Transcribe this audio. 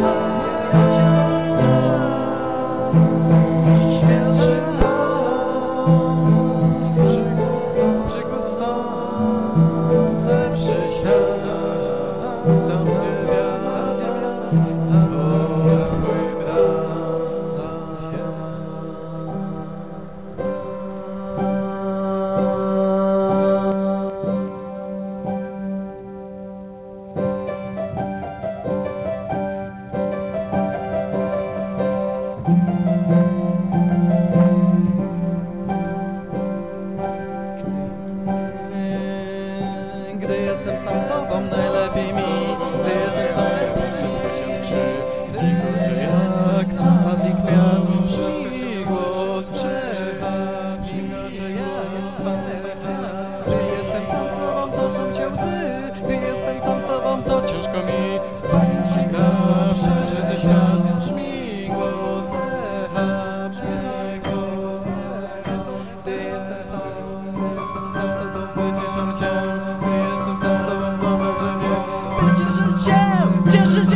love. Nie jestem sam z tobą, dobrze, że nie. Będzie życie, cieszyć